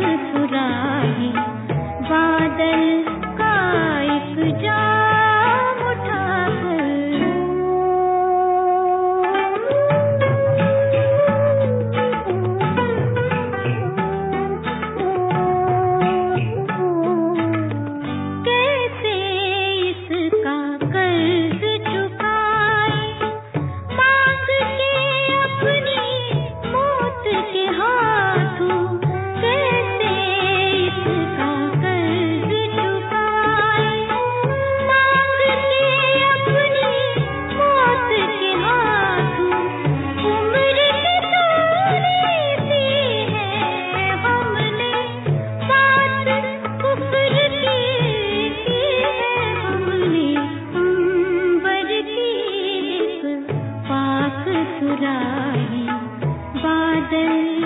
आँख then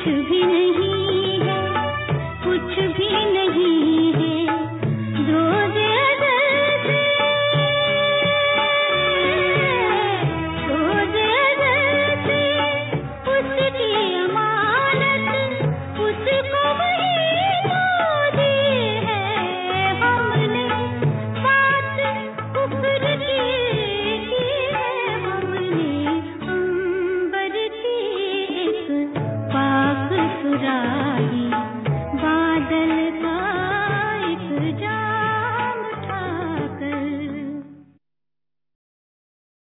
कुछ भी नहीं है कुछ भी